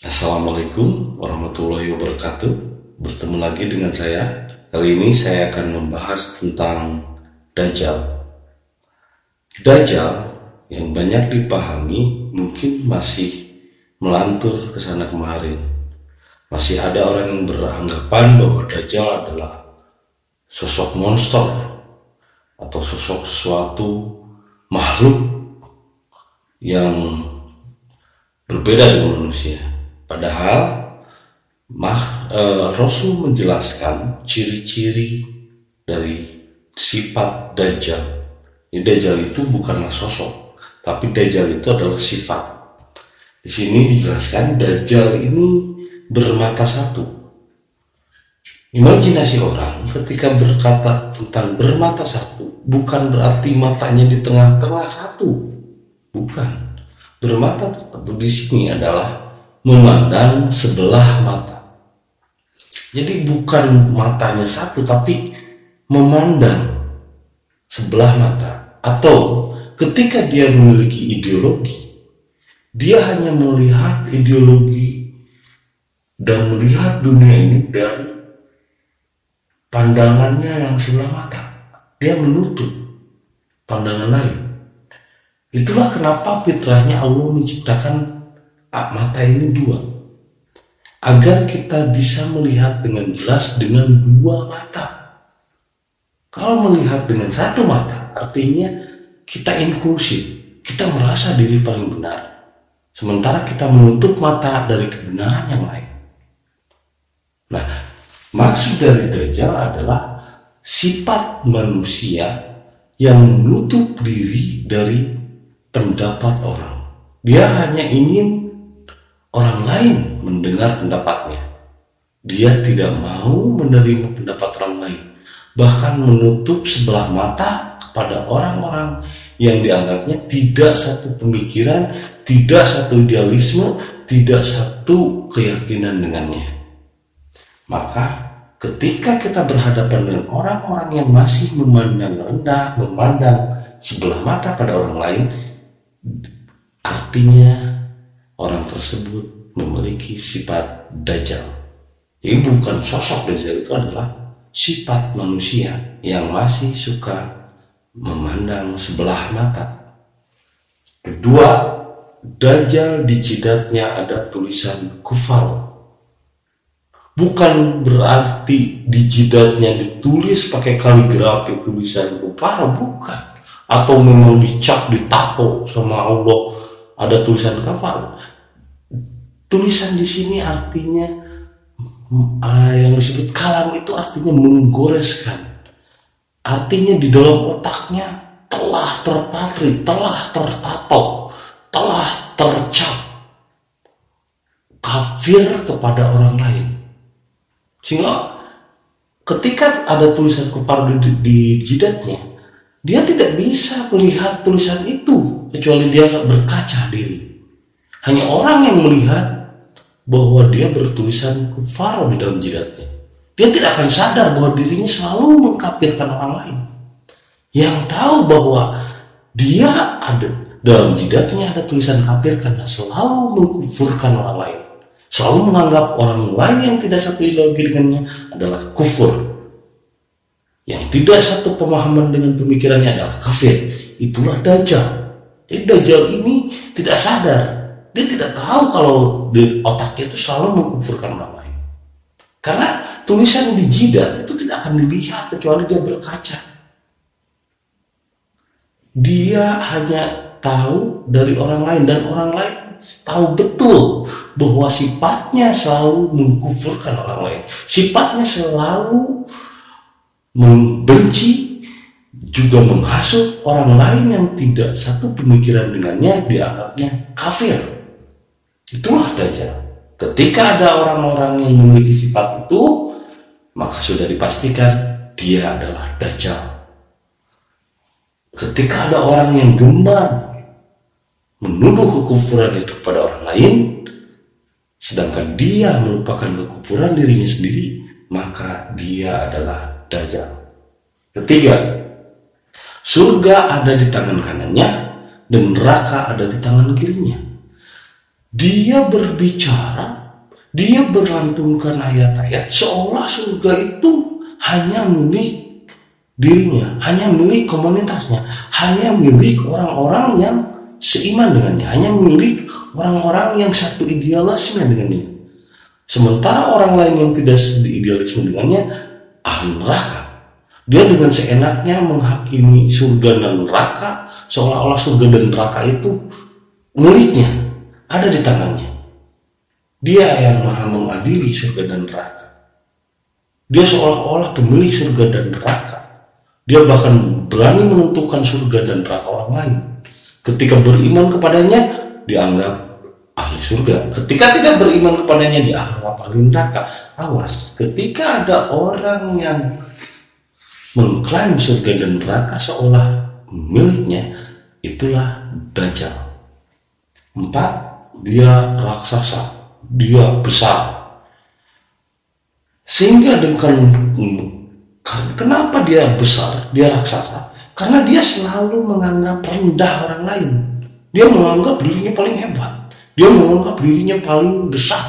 Assalamualaikum warahmatullahi wabarakatuh. Bertemu lagi dengan saya. Kali ini saya akan membahas tentang Dajjal. Dajjal yang banyak dipahami mungkin masih melantur ke sana kemarin. Masih ada orang yang beranggapan bahwa Dajjal adalah sosok monster atau sosok sesuatu makhluk yang berbeda dengan manusia. Padahal mah, e, Rasul menjelaskan ciri-ciri dari sifat Dajjal. Ini Dajjal itu bukanlah sosok, tapi Dajjal itu adalah sifat. Di sini dijelaskan Dajjal ini bermata satu. Imajinasi orang ketika berkata tentang bermata satu bukan berarti matanya di tengah-tengah satu, bukan Bermata satu di sini adalah memandang sebelah mata. Jadi bukan matanya satu tapi memandang sebelah mata atau ketika dia memiliki ideologi dia hanya melihat ideologi dan melihat dunia ini dari pandangannya yang sebelah mata. Dia menutup pandangan lain. Itulah kenapa fitrahnya Allah menciptakan mata ini dua. Agar kita bisa melihat dengan jelas dengan dua mata. Kalau melihat dengan satu mata, artinya kita inklusif. Kita merasa diri paling benar. Sementara kita menutup mata dari kebenaran yang lain. Nah, maksud dari Dajjal adalah sifat manusia yang menutup diri dari pendapat orang. Dia hanya ingin orang lain mendengar pendapatnya. Dia tidak mau menerima pendapat orang lain, bahkan menutup sebelah mata kepada orang-orang yang dianggapnya tidak satu pemikiran, tidak satu idealisme, tidak satu keyakinan dengannya. Maka ketika kita berhadapan dengan orang-orang yang masih memandang rendah, memandang sebelah mata pada orang lain, Artinya orang tersebut memiliki sifat dajjal. Jadi bukan sosok dajjal itu adalah sifat manusia yang masih suka memandang sebelah mata. Kedua, dajjal di jidatnya ada tulisan kufar. Bukan berarti di jidatnya ditulis pakai kaligrafi tulisan kufar, bukan atau memang dicap ditato sama Allah ada tulisan kafal tulisan di sini artinya ah, yang disebut kalam itu artinya menggoreskan. Artinya di dalam otaknya telah terpatri telah tertato telah tercap. Kafir kepada orang lain. Sehingga ketika ada tulisan kufar di, di jidatnya dia tidak bisa melihat tulisan itu kecuali dia berkaca diri. Hanya orang yang melihat bahwa dia bertulisan kufar di dalam jidatnya. Dia tidak akan sadar bahwa dirinya selalu mengkafirkan orang lain. Yang tahu bahwa dia ada dalam jidatnya ada tulisan kafir karena selalu mengkufurkan orang lain. Selalu menganggap orang lain yang tidak satu ideologi dengannya adalah kufur yang tidak satu pemahaman dengan pemikirannya adalah kafir. Itulah Dajjal. Jadi Dajjal ini tidak sadar. Dia tidak tahu kalau di otaknya itu selalu mengkufurkan orang lain. Karena tulisan di jidat itu tidak akan dilihat kecuali dia berkaca. Dia hanya tahu dari orang lain dan orang lain tahu betul bahwa sifatnya selalu mengkufurkan orang lain. Sifatnya selalu membenci juga menghasut orang lain yang tidak satu pemikiran dengannya dianggapnya kafir. Itulah Dajjal. Ketika ada orang-orang yang memiliki sifat itu, maka sudah dipastikan dia adalah Dajjal. Ketika ada orang yang gemar menuduh kekufuran itu kepada orang lain, sedangkan dia melupakan kekufuran dirinya sendiri, maka dia adalah Dajjal. Ketiga, surga ada di tangan kanannya dan neraka ada di tangan kirinya. Dia berbicara, dia berlantunkan ayat-ayat seolah surga itu hanya milik dirinya, hanya milik komunitasnya, hanya milik orang-orang yang seiman dengannya, hanya milik orang-orang yang satu idealisme dengannya. Sementara orang lain yang tidak idealisme dengannya ahli neraka. Dia dengan seenaknya menghakimi surga dan neraka seolah-olah surga dan neraka itu miliknya, ada di tangannya. Dia yang maha mengadili surga dan neraka. Dia seolah-olah pemilik surga dan neraka. Dia bahkan berani menentukan surga dan neraka orang lain. Ketika beriman kepadanya, dianggap ahli surga. Ketika tidak beriman kepadanya, dianggap ahli neraka. Awas, ketika ada orang yang mengklaim surga dan neraka seolah miliknya, itulah Dajjal. Empat, dia raksasa, dia besar. Sehingga dengan kenapa dia besar, dia raksasa? Karena dia selalu menganggap rendah orang lain. Dia menganggap dirinya paling hebat. Dia menganggap dirinya paling besar.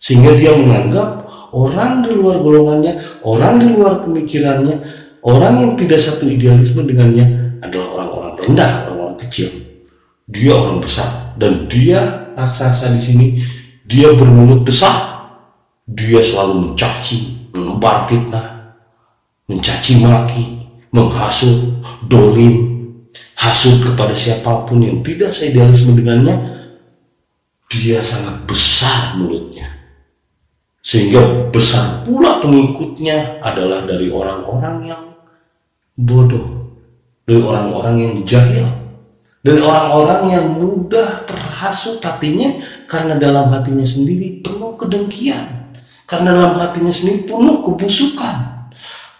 Sehingga dia menganggap orang di luar golongannya, orang di luar pemikirannya, orang yang tidak satu idealisme dengannya adalah orang-orang rendah, orang-orang kecil. Dia orang besar dan dia raksasa di sini. Dia bermulut besar. Dia selalu mencaci, menebar fitnah, mencaci maki, menghasut, dolim, hasut kepada siapa pun yang tidak seidealisme dengannya. Dia sangat besar mulutnya. Sehingga besar pula pengikutnya adalah dari orang-orang yang bodoh dari orang-orang yang jahil, dari orang-orang yang mudah terhasut hatinya karena dalam hatinya sendiri penuh kedengkian, karena dalam hatinya sendiri penuh kebusukan.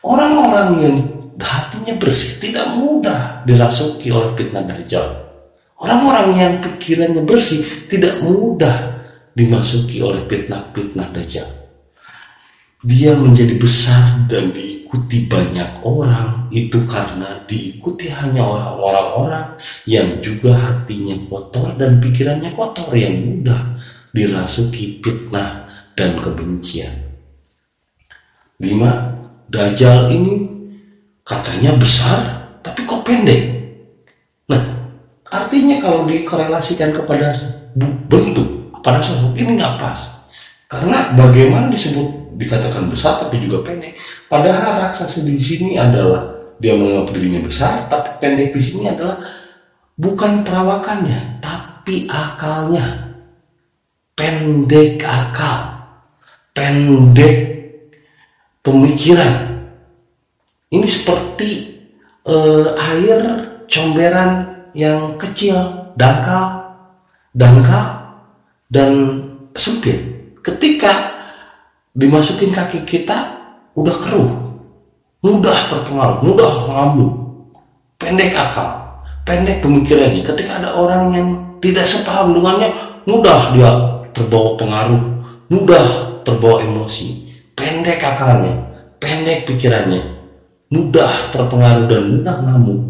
Orang-orang yang hatinya bersih tidak mudah dirasuki oleh fitnah dajjal. Orang-orang yang pikirannya bersih tidak mudah dimasuki oleh fitnah-fitnah dajjal. Dia menjadi besar dan di diikuti banyak orang itu karena diikuti hanya orang-orang yang juga hatinya kotor dan pikirannya kotor yang mudah dirasuki fitnah dan kebencian. Lima, Dajjal ini katanya besar tapi kok pendek. Nah, artinya kalau dikorelasikan kepada bentuk, kepada sosok ini nggak pas. Karena bagaimana disebut dikatakan besar tapi juga pendek Padahal raksasa di sini adalah dia menganggap dirinya besar, tapi pendek di sini adalah bukan perawakannya, tapi akalnya. Pendek akal, pendek pemikiran. Ini seperti uh, air comberan yang kecil, dangkal, dangkal, dan sempit. Ketika dimasukin kaki kita, udah keruh, mudah terpengaruh, mudah ngamuk, pendek akal, pendek pemikirannya. Ketika ada orang yang tidak sepaham dengannya, mudah dia terbawa pengaruh, mudah terbawa emosi, pendek akalnya, pendek pikirannya, mudah terpengaruh dan mudah ngamuk,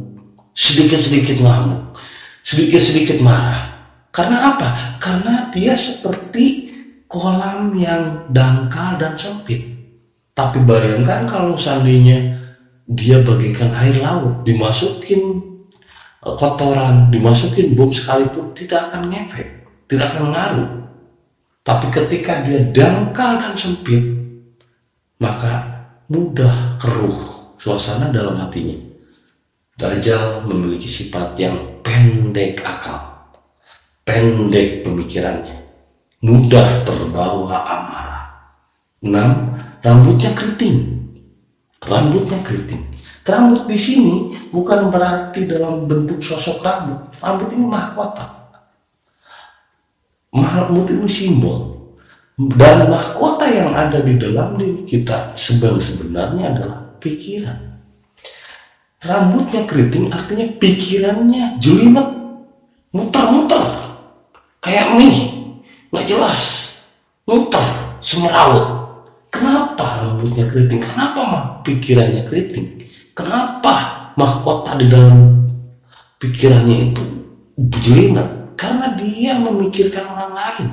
sedikit-sedikit ngamuk, sedikit-sedikit marah. Karena apa? Karena dia seperti kolam yang dangkal dan sempit. Tapi bayangkan kalau seandainya dia bagikan air laut, dimasukin e, kotoran, dimasukin bom sekalipun tidak akan ngefek, tidak akan ngaruh. Tapi ketika dia dangkal dan sempit, maka mudah keruh suasana dalam hatinya. Dajjal memiliki sifat yang pendek akal, pendek pemikirannya, mudah terbawa amarah. Enam, rambutnya keriting. Rambutnya keriting. Rambut di sini bukan berarti dalam bentuk sosok rambut. Rambut ini mahkota. Rambut itu simbol. Dan mahkota yang ada di dalam diri kita sebenarnya adalah pikiran. Rambutnya keriting artinya pikirannya jelimet, muter-muter, kayak mie, nggak jelas, muter, semeraut. Kenapa rambutnya keriting? Kenapa mah pikirannya keriting? Kenapa mahkota di dalam pikirannya itu jelimet? Karena dia memikirkan orang lain.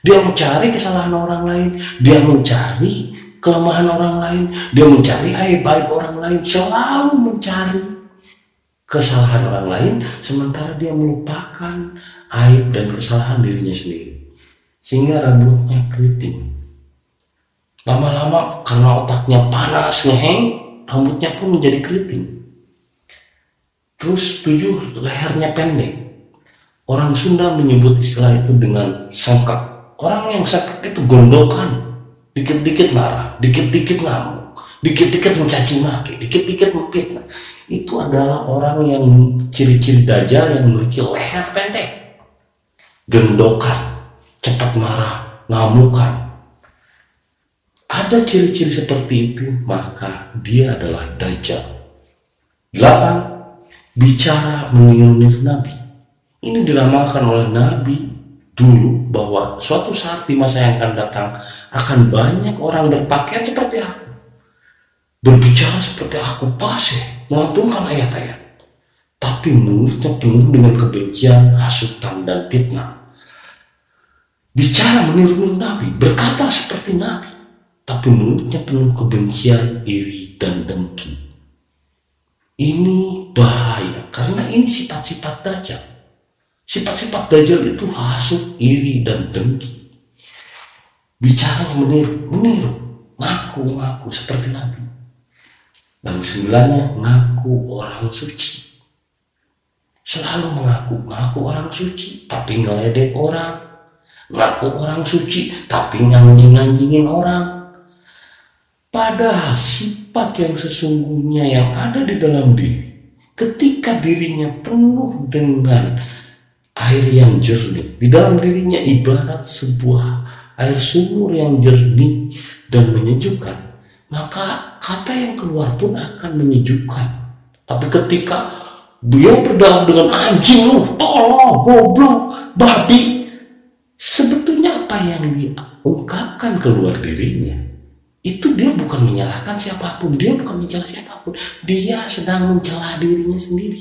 Dia mencari kesalahan orang lain. Dia mencari kelemahan orang lain. Dia mencari aib-aib orang lain. Selalu mencari kesalahan orang lain. Sementara dia melupakan aib dan kesalahan dirinya sendiri. Sehingga rambutnya keriting. Lama-lama karena otaknya panas ngeheng, rambutnya pun menjadi keriting. Terus tujuh lehernya pendek. Orang Sunda menyebut istilah itu dengan sangkak. Orang yang sangkak itu gondokan. Dikit-dikit marah, dikit-dikit ngamuk, dikit-dikit mencaci maki, dikit-dikit memfitnah. Itu adalah orang yang ciri-ciri dajjal yang memiliki leher pendek. Gendokan, cepat marah, ngamukan. Ada ciri-ciri seperti itu, maka dia adalah dajjal. Delapan, bicara meniru Nabi. Ini diramalkan oleh Nabi dulu bahwa suatu saat di masa yang akan datang akan banyak orang berpakaian seperti aku. Berbicara seperti aku pasih, melantunkan ayat-ayat. Tapi mulutnya penuh dengan kebencian, hasutan, dan fitnah. Bicara meniru Nabi, berkata seperti Nabi. Tapi mulutnya penuh kebencian, iri, dan dengki. Ini bahaya karena ini sifat-sifat dajjal. Sifat-sifat dajjal itu hasut, iri, dan dengki. Bicara meniru, meniru, ngaku, ngaku seperti Nabi. Lalu sembilannya ngaku orang suci. Selalu mengaku, ngaku orang suci, tapi ngeledek orang. Ngaku orang suci, tapi nganjing-nganjingin orang. Padahal sifat yang sesungguhnya yang ada di dalam diri ketika dirinya penuh dengan air yang jernih di dalam dirinya ibarat sebuah air sumur yang jernih dan menyejukkan maka kata yang keluar pun akan menyejukkan tapi ketika dia berdalam dengan anjing tolong goblok babi sebetulnya apa yang diungkapkan keluar dirinya itu dia bukan menyalahkan siapa pun, dia bukan mencela siapa pun, dia sedang mencela dirinya sendiri.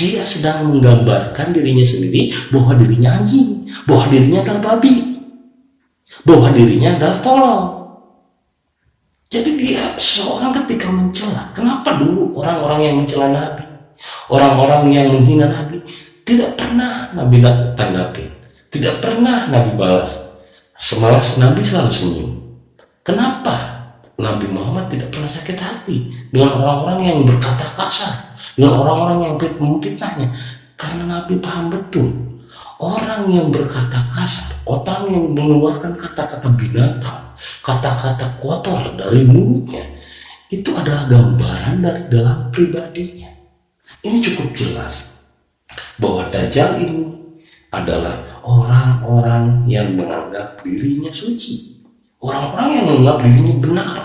Dia sedang menggambarkan dirinya sendiri bahwa dirinya anjing, bahwa dirinya adalah babi, bahwa dirinya adalah tolol. Jadi dia seorang ketika mencela, kenapa dulu orang-orang yang mencela Nabi, orang-orang yang menghina Nabi, tidak pernah Nabi tanggapi, tidak pernah Nabi balas. Semalas Nabi selalu senyum. Kenapa Nabi Muhammad tidak pernah sakit hati dengan orang-orang yang berkata kasar, dengan orang-orang yang memfitnahnya? Karena Nabi paham betul orang yang berkata kasar, orang yang mengeluarkan kata-kata binatang, kata-kata kotor dari mulutnya, itu adalah gambaran dari dalam pribadinya. Ini cukup jelas bahwa Dajjal ini adalah orang-orang yang menganggap dirinya suci Orang-orang yang menganggap dirinya benar.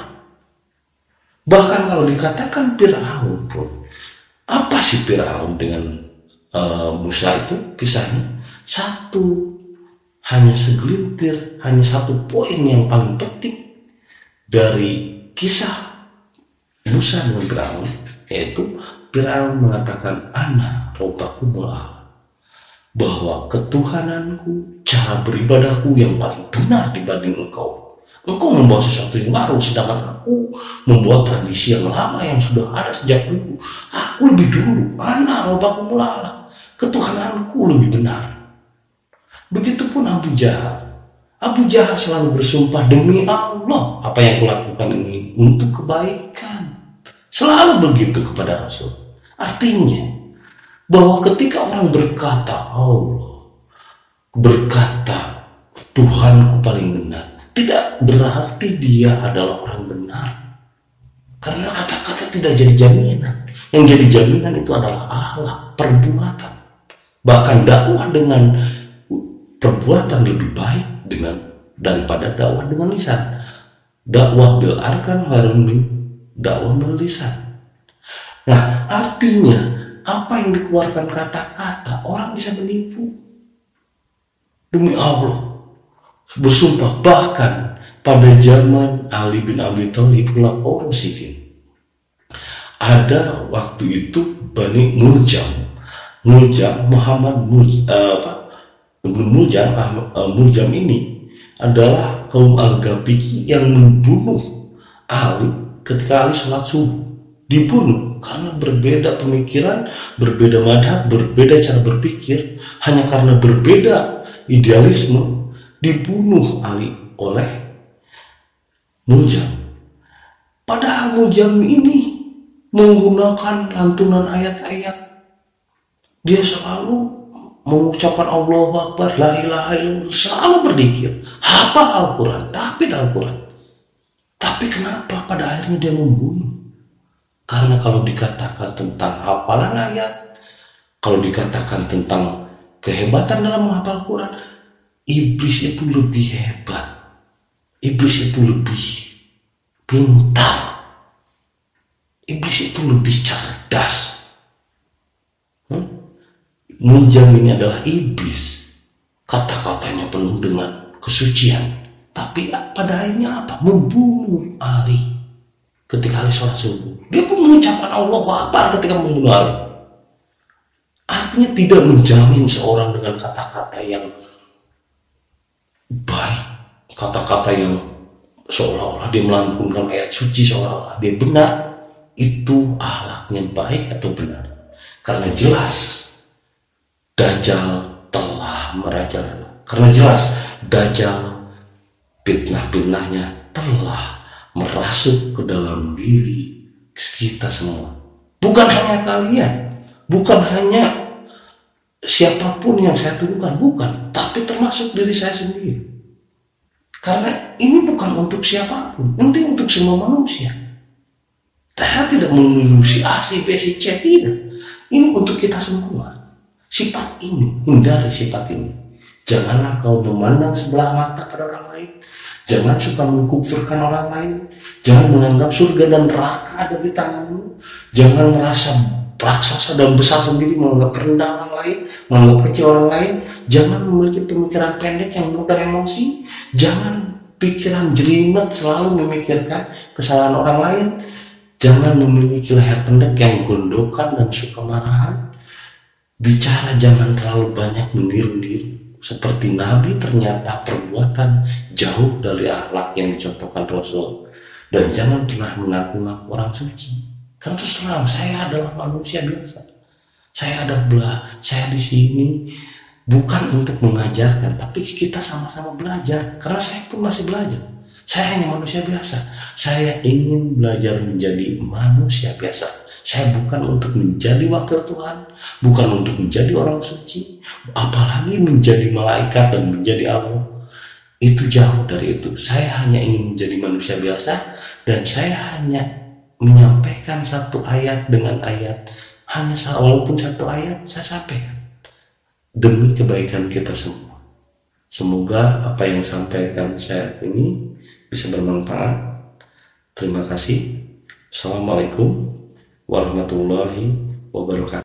Bahkan kalau dikatakan Fir'aun pun, apa sih Fir'aun dengan uh, Musa itu kisahnya? Satu, hanya segelintir, hanya satu poin yang paling penting dari kisah Musa dengan Fir'aun, yaitu Fir'aun mengatakan, Ana robaku mulai bahwa ketuhananku, cara beribadahku yang paling benar dibanding engkau Engkau membawa sesuatu yang baru, sedangkan aku membuat tradisi yang lama yang sudah ada sejak dulu. Aku lebih dulu, mana robaku mulala. Ketuhananku lebih benar. Begitupun Abu Jahal. Abu Jahal selalu bersumpah demi Allah apa yang kulakukan ini untuk kebaikan. Selalu begitu kepada Rasul. Artinya bahwa ketika orang berkata Allah berkata Tuhanku paling benar tidak berarti dia adalah orang benar. Karena kata-kata tidak jadi jaminan. Yang jadi jaminan itu adalah akhlak, perbuatan. Bahkan dakwah dengan perbuatan lebih baik dengan daripada dakwah dengan lisan. Dakwah bil arkan harun dakwah bil lisan. Nah, artinya apa yang dikeluarkan kata-kata orang bisa menipu. Demi Allah, bersumpah bahkan pada zaman Ali bin Abi Thalib Khulafaur Rasyidin ada waktu itu Bani Muljam Muljam Muhammad Muljam, uh, apa, Muljam, uh, Muljam ini adalah kaum Al-Gabiki yang membunuh Ali ketika Ali sholat subuh. Dibunuh karena berbeda pemikiran, berbeda madhab, berbeda cara berpikir. Hanya karena berbeda idealisme, dibunuh Ali oleh Muljam. Padahal Muljam ini menggunakan lantunan ayat-ayat. Dia selalu mengucapkan Allah Akbar, La ilaha illallah, selalu berzikir, hafal Al-Quran, tapi Al-Quran. Tapi kenapa pada akhirnya dia membunuh? Karena kalau dikatakan tentang hafalan ayat, kalau dikatakan tentang kehebatan dalam menghafal Quran, iblis itu lebih hebat. Iblis itu lebih pintar. Iblis itu lebih cerdas. Hmm? Muljam ini adalah iblis. Kata-katanya penuh dengan kesucian. Tapi pada akhirnya apa? Membunuh Ali. Ketika Ali sholat subuh. Dia pun mengucapkan Allah Akbar ketika membunuh Ali. Artinya tidak menjamin seorang dengan kata-kata yang baik. Kata-kata yang seolah-olah dia melantunkan ayat suci seolah-olah dia benar. Itu ahlaknya baik atau benar. Karena jelas Dajjal telah merajalela. Karena jelas Dajjal fitnah-fitnahnya telah merasuk ke dalam diri kita semua. Bukan hanya kalian, bukan hanya siapa pun yang saya tuduhkan, bukan, tapi termasuk diri saya sendiri. Karena ini bukan untuk siapa pun, ini untuk semua manusia. Saya tidak menuduh si A, si B, si C, tidak. Ini untuk kita semua sifat ini, hindari sifat ini. Janganlah kau memandang sebelah mata pada orang lain. Jangan suka mengkufurkan orang lain. Jangan menganggap surga dan neraka ada di tanganmu. Jangan merasa raksasa dan besar sendiri menganggap rendah orang lain, menganggap kecil orang lain. Jangan memiliki pemikiran pendek yang mudah emosi. Jangan pikiran jelimet selalu memikirkan kesalahan orang lain. Jangan memiliki leher pendek yang gondokan dan suka marahan. Bicara jangan terlalu banyak meniru-niru. Seperti Nabi ternyata perbuatan jauh dari akhlak yang dicontohkan Rasul. Dan jangan pernah mengaku-ngaku orang suci. Karena terus terang, saya adalah manusia biasa. Saya ada belah, saya di sini bukan untuk mengajarkan, tapi kita sama-sama belajar. Karena saya pun masih belajar. Saya hanya manusia biasa. Saya ingin belajar menjadi manusia biasa saya bukan untuk menjadi wakil Tuhan, bukan untuk menjadi orang suci, apalagi menjadi malaikat dan menjadi Allah. Itu jauh dari itu. Saya hanya ingin menjadi manusia biasa dan saya hanya menyampaikan satu ayat dengan ayat. Hanya walaupun satu ayat saya sampaikan demi kebaikan kita semua. Semoga apa yang sampaikan saya ini bisa bermanfaat. Terima kasih. Assalamualaikum warahmatullahi wabarakatuh.